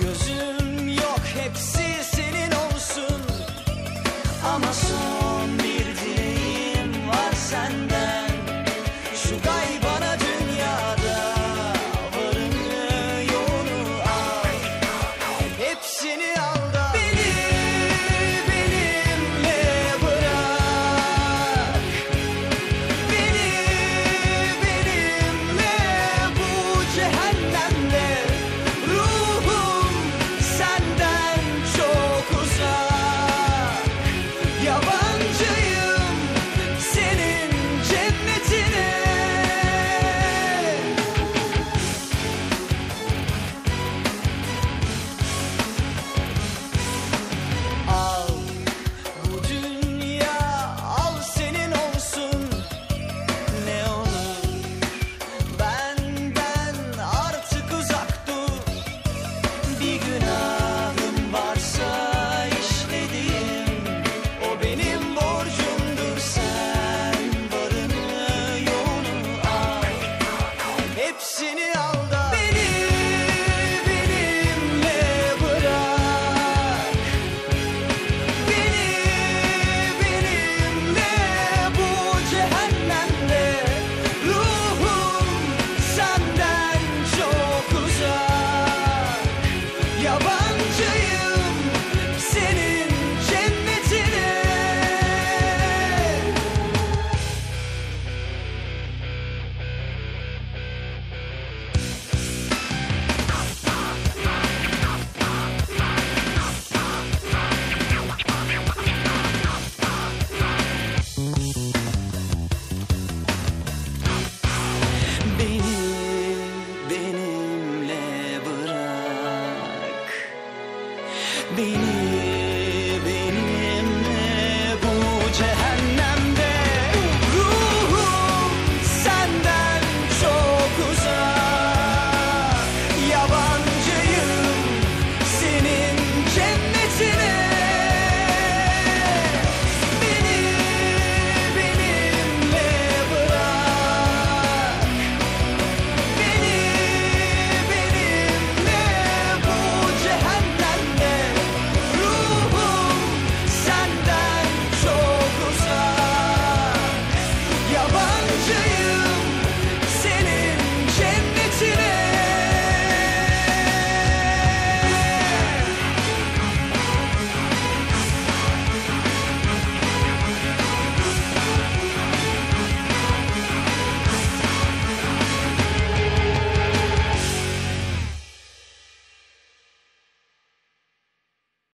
Gözüm yok hepsi senin olsun. Ama 你。